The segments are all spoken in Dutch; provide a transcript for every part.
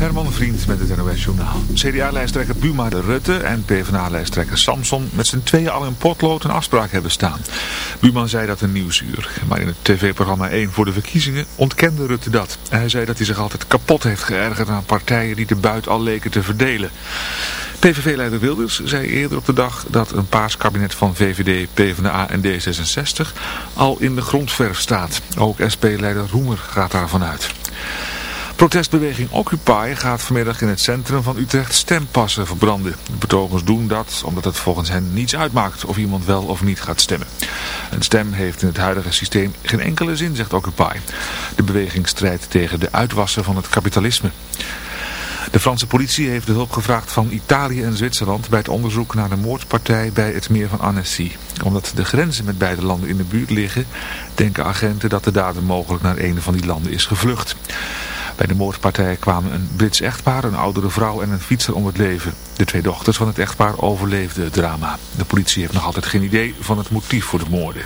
Herman Vriend met het NOS Journaal. CDA-lijsttrekker Buma de Rutte en PvdA-lijsttrekker Samson met z'n tweeën al in potlood een afspraak hebben staan. Buma zei dat een nieuwsuur, maar in het tv-programma 1 voor de verkiezingen ontkende Rutte dat. Hij zei dat hij zich altijd kapot heeft geërgerd aan partijen die de buit al leken te verdelen. PVV-leider Wilders zei eerder op de dag dat een paaskabinet van VVD, PvdA en D66 al in de grondverf staat. Ook SP-leider Roemer gaat daarvan uit. Protestbeweging Occupy gaat vanmiddag in het centrum van Utrecht stempassen verbranden. De betogers doen dat omdat het volgens hen niets uitmaakt of iemand wel of niet gaat stemmen. Een stem heeft in het huidige systeem geen enkele zin, zegt Occupy. De beweging strijdt tegen de uitwassen van het kapitalisme. De Franse politie heeft de hulp gevraagd van Italië en Zwitserland bij het onderzoek naar de moordpartij bij het meer van Annecy. Omdat de grenzen met beide landen in de buurt liggen, denken agenten dat de dader mogelijk naar een van die landen is gevlucht. Bij de moordpartij kwamen een Brits echtpaar, een oudere vrouw en een fietser om het leven. De twee dochters van het echtpaar overleefden het drama. De politie heeft nog altijd geen idee van het motief voor de moorden.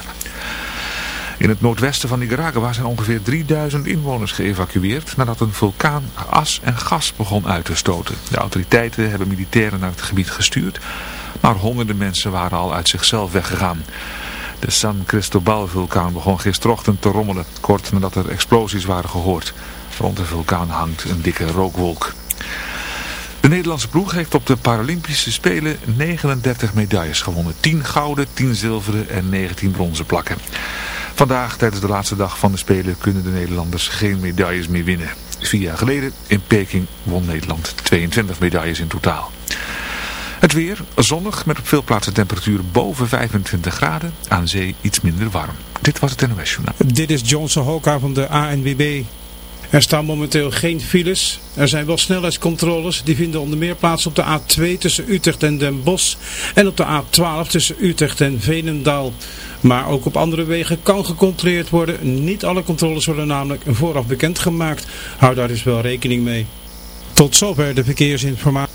In het noordwesten van Nicaragua zijn ongeveer 3000 inwoners geëvacueerd nadat een vulkaan as en gas begon uit te stoten. De autoriteiten hebben militairen naar het gebied gestuurd, maar honderden mensen waren al uit zichzelf weggegaan. De San Cristobal vulkaan begon gisterochtend te rommelen, kort nadat er explosies waren gehoord. Rond de vulkaan hangt een dikke rookwolk. De Nederlandse ploeg heeft op de Paralympische Spelen 39 medailles gewonnen. 10 gouden, 10 zilveren en 19 bronzen plakken. Vandaag, tijdens de laatste dag van de Spelen, kunnen de Nederlanders geen medailles meer winnen. Vier jaar geleden in Peking won Nederland 22 medailles in totaal. Het weer, zonnig met op veel plaatsen temperaturen boven 25 graden. Aan zee iets minder warm. Dit was het NOS Journaal. Dit is Johnson Hoka van de ANWB. Er staan momenteel geen files. Er zijn wel snelheidscontroles. Die vinden onder meer plaats op de A2 tussen Utrecht en Den Bosch. En op de A12 tussen Utrecht en Veenendaal. Maar ook op andere wegen kan gecontroleerd worden. Niet alle controles worden namelijk vooraf bekendgemaakt. Hou daar dus wel rekening mee. Tot zover de verkeersinformatie.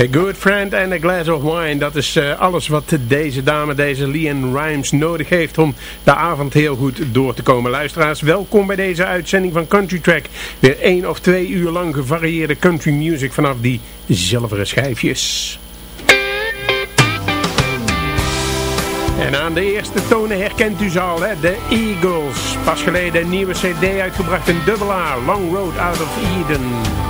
A good friend and a glass of wine. Dat is eh, alles wat deze dame, deze Leanne Rimes, nodig heeft om de avond heel goed door te komen. Luisteraars, welkom bij deze uitzending van Country Track. Weer één of twee uur lang gevarieerde country music vanaf die zilveren schijfjes. En aan de eerste tonen herkent u ze al, hè? de Eagles. Pas geleden een nieuwe cd uitgebracht, in dubbelaar, Long Road Out of Eden.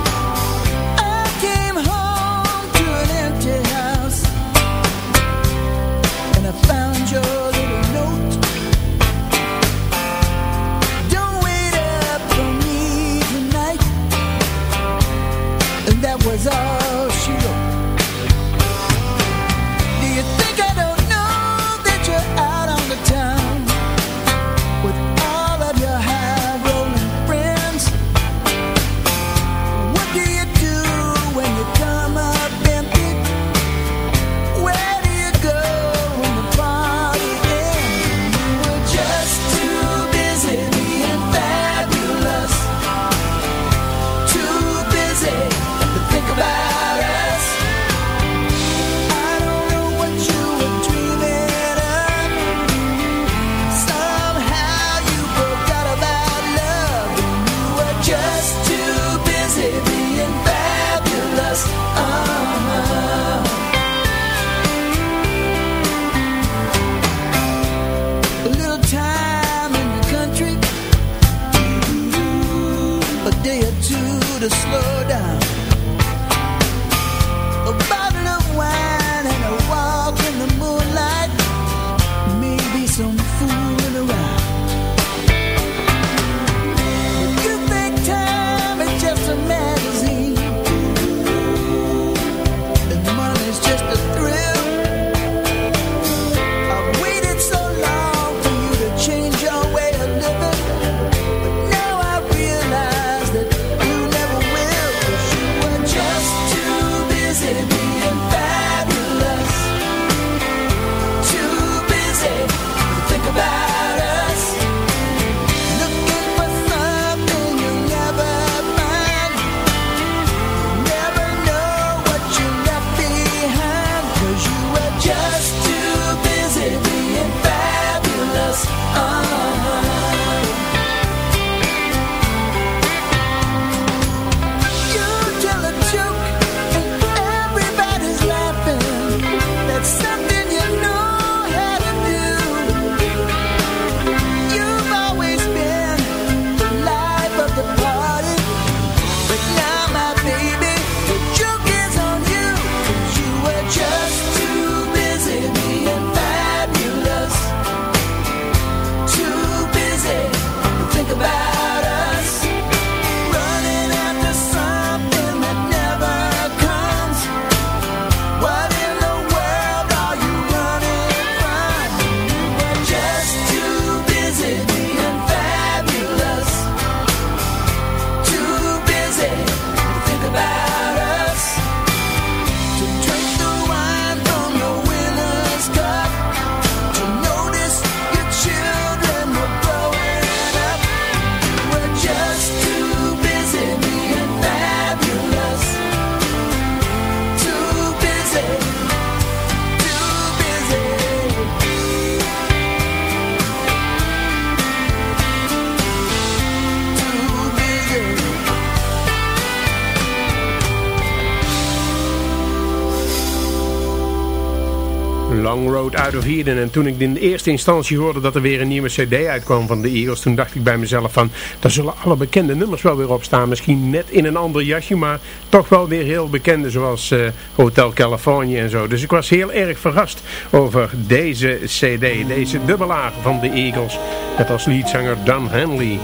En toen ik in eerste instantie hoorde dat er weer een nieuwe cd uitkwam van de Eagles, toen dacht ik bij mezelf van, daar zullen alle bekende nummers wel weer op staan. Misschien net in een ander jasje, maar toch wel weer heel bekende, zoals eh, Hotel California en zo. Dus ik was heel erg verrast over deze cd, deze dubbelaar van de Eagles, met als leadzanger Don Henley.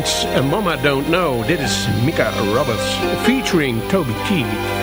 Things a Mama Don't Know. Dit is Mika Roberts featuring Toby Keith.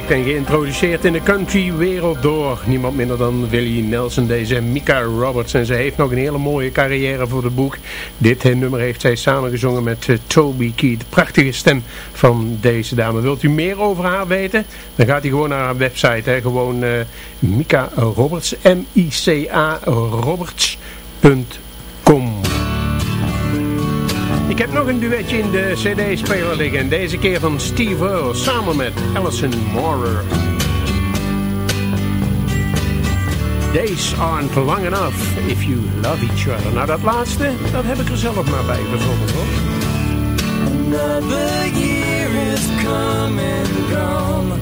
Ontdekt en geïntroduceerd in de country wereld door niemand minder dan Willie Nelson, deze Mika Roberts. En ze heeft nog een hele mooie carrière voor het boek. Dit nummer heeft zij samengezongen met eh, Toby Keith. Prachtige stem van deze dame. Wilt u meer over haar weten? Dan gaat u gewoon naar haar website. Hè. Gewoon eh, Mika Roberts, M-I-C-A Roberts.com. Ik heb nog een duetje in de cd-speler liggen. Deze keer van Steve Earle samen met Alison Moorer. Days aren't long enough if you love each other. Nou, dat laatste, dat heb ik er zelf maar bij verzonnen hoor. Another year is come and gone.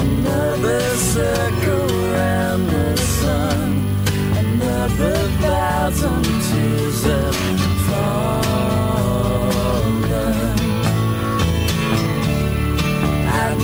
Another circle around the sun. Another thousand tears have fallen.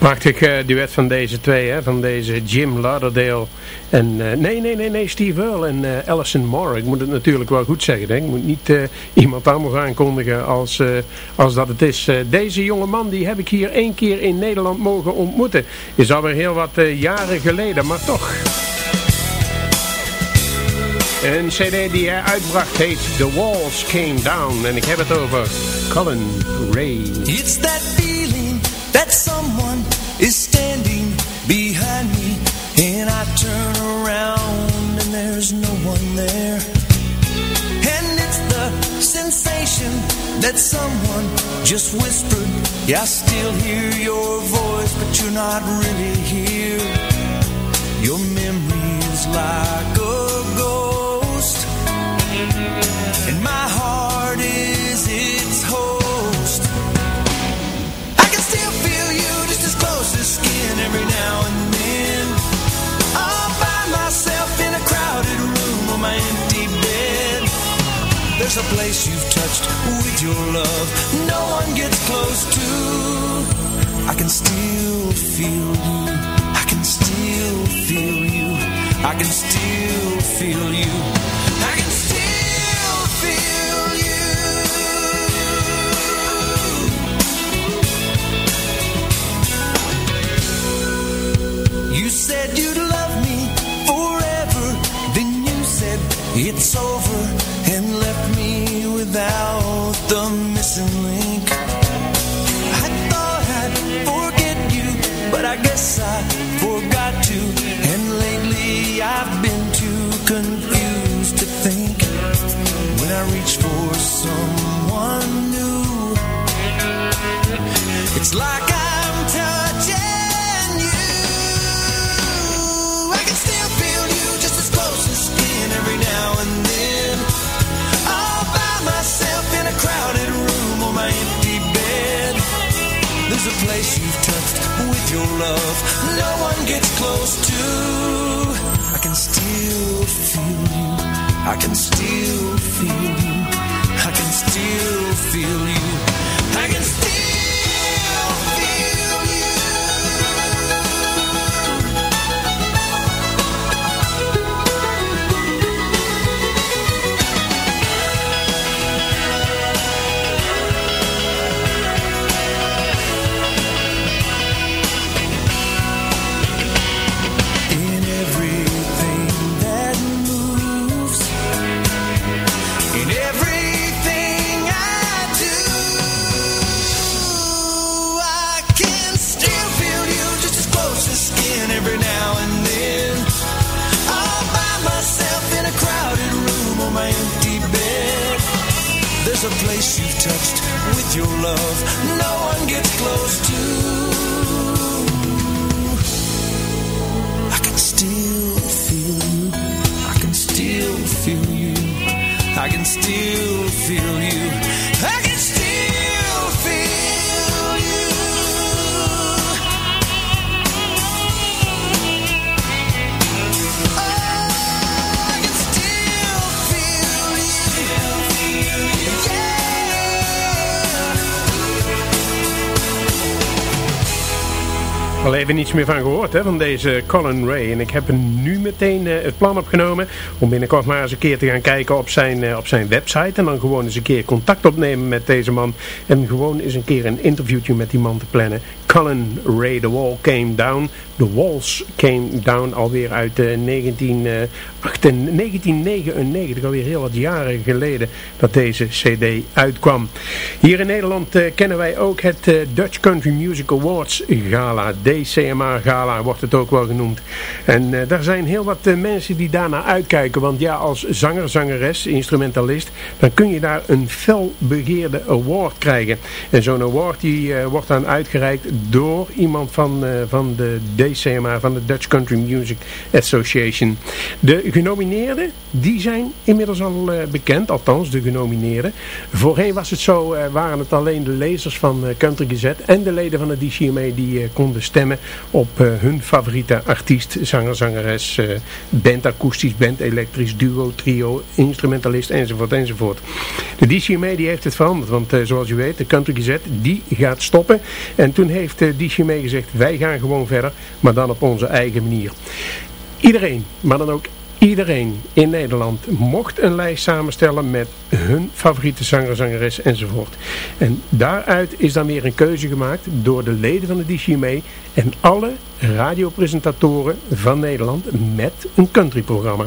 Prachtig eh, duet van deze twee, hè, van deze Jim Lauderdale en, eh, nee, nee, nee, nee, Steve Earle en eh, Alison Moore. Ik moet het natuurlijk wel goed zeggen, ik moet niet iemand anders aankondigen als, als dat het is. deze jonge man, die heb ik hier één keer in Nederland mogen ontmoeten. Is alweer heel wat jaren geleden, maar toch... Een cd die hij uitbracht heet The Walls Came Down. En ik heb het over Colin Ray. It's that feeling that someone is standing behind me. And I turn around and there's no one there. And it's the sensation that someone just whispered. Yeah, I still hear your voice, but you're not really here. Your memory is like a ghost. And my heart is skin every now and then. All by myself in a crowded room on my empty bed. There's a place you've touched with your love no one gets close to. I can still feel you. I can still feel you. I can still feel you. You. Said you'd love me forever. Then you said it's over and left me without the missing link. I thought I'd forget you, but I guess I forgot to. And lately I've been too confused to think. When I reach for someone new, it's like your love no one gets close to. I can still feel you. I can still feel you. I can still feel you. With your love no one gets close to. I can still feel you. I can still feel you. I can still feel Al even niets meer van gehoord hè, van deze Colin Ray. En ik heb nu meteen eh, het plan opgenomen om binnenkort maar eens een keer te gaan kijken op zijn, eh, op zijn website. En dan gewoon eens een keer contact opnemen met deze man. En gewoon eens een keer een interviewtje met die man te plannen. Colin Ray, The Wall Came Down. The Walls Came Down alweer uit eh, 19, eh, 18 1999, alweer heel wat jaren geleden dat deze cd uitkwam. Hier in Nederland eh, kennen wij ook het eh, Dutch Country Music Awards Gala. DCMA Gala wordt het ook wel genoemd. En eh, daar zijn heel wat eh, mensen die daarnaar uitkijken. Want ja, als zanger, zangeres, instrumentalist, dan kun je daar een fel begeerde award krijgen. En zo'n award die eh, wordt dan uitgereikt door iemand van, eh, van de DCMA van de Dutch Country Music Association. De genomineerden, die zijn inmiddels al eh, bekend, althans de genomineerden. Voorheen was het zo, eh, waren het alleen de lezers van Country Gazette en de leden van de DCMA die konden stemmen op hun favoriete artiest, zanger, zangeres, band akoestisch, band elektrisch, duo, trio, instrumentalist enzovoort enzovoort. De DCMA die heeft het veranderd, want zoals u weet, de Country Gazette die gaat stoppen. En toen heeft de DCMA gezegd, wij gaan gewoon verder, maar dan op onze eigen manier. Iedereen, maar dan ook Iedereen in Nederland mocht een lijst samenstellen met hun favoriete zanger, zangeres enzovoort. En daaruit is dan weer een keuze gemaakt door de leden van de DCMA en alle radiopresentatoren van Nederland met een countryprogramma.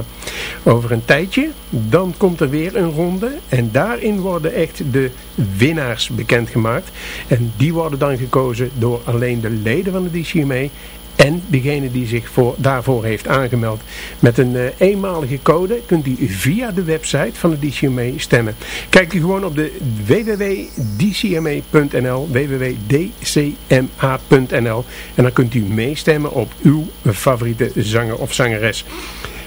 Over een tijdje, dan komt er weer een ronde en daarin worden echt de winnaars bekendgemaakt. En die worden dan gekozen door alleen de leden van de DCMA en degene die zich voor, daarvoor heeft aangemeld. Met een uh, eenmalige code kunt u via de website van de DCMA stemmen. Kijk u gewoon op de www.dcma.nl www.dcma.nl en dan kunt u meestemmen op uw favoriete zanger of zangeres.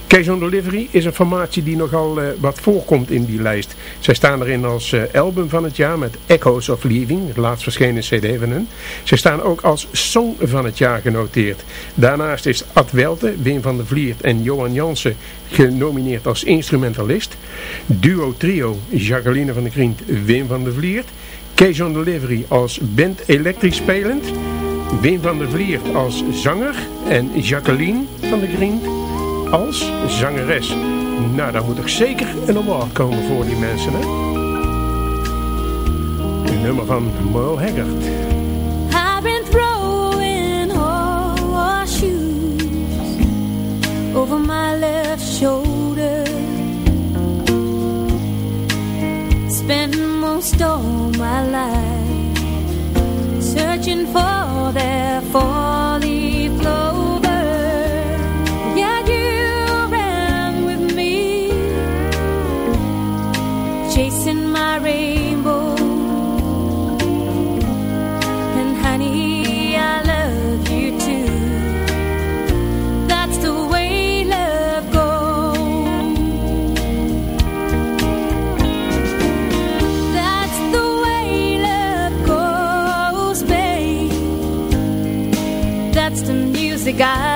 Case on Delivery is een formatie die nogal uh, wat voorkomt in die lijst. Zij staan erin als uh, album van het jaar met Echoes of Leaving, het laatst verschenen cd van hun. Zij staan ook als song van het jaar genoteerd. Daarnaast is Ad Welte, Wim van der Vliert en Johan Jansen genomineerd als instrumentalist. Duo Trio, Jacqueline van der Grient, Wim van der Vliert. Case on Delivery als band elektrisch spelend. Wim van der Vliert als zanger en Jacqueline van der Grient als zangeres. Nou, daar moet toch zeker een award komen voor die mensen, hè? Een nummer van Merle Haggard. I've been throwing horseshoes over my left shoulder. Spending most all my life searching for their four-leaf guy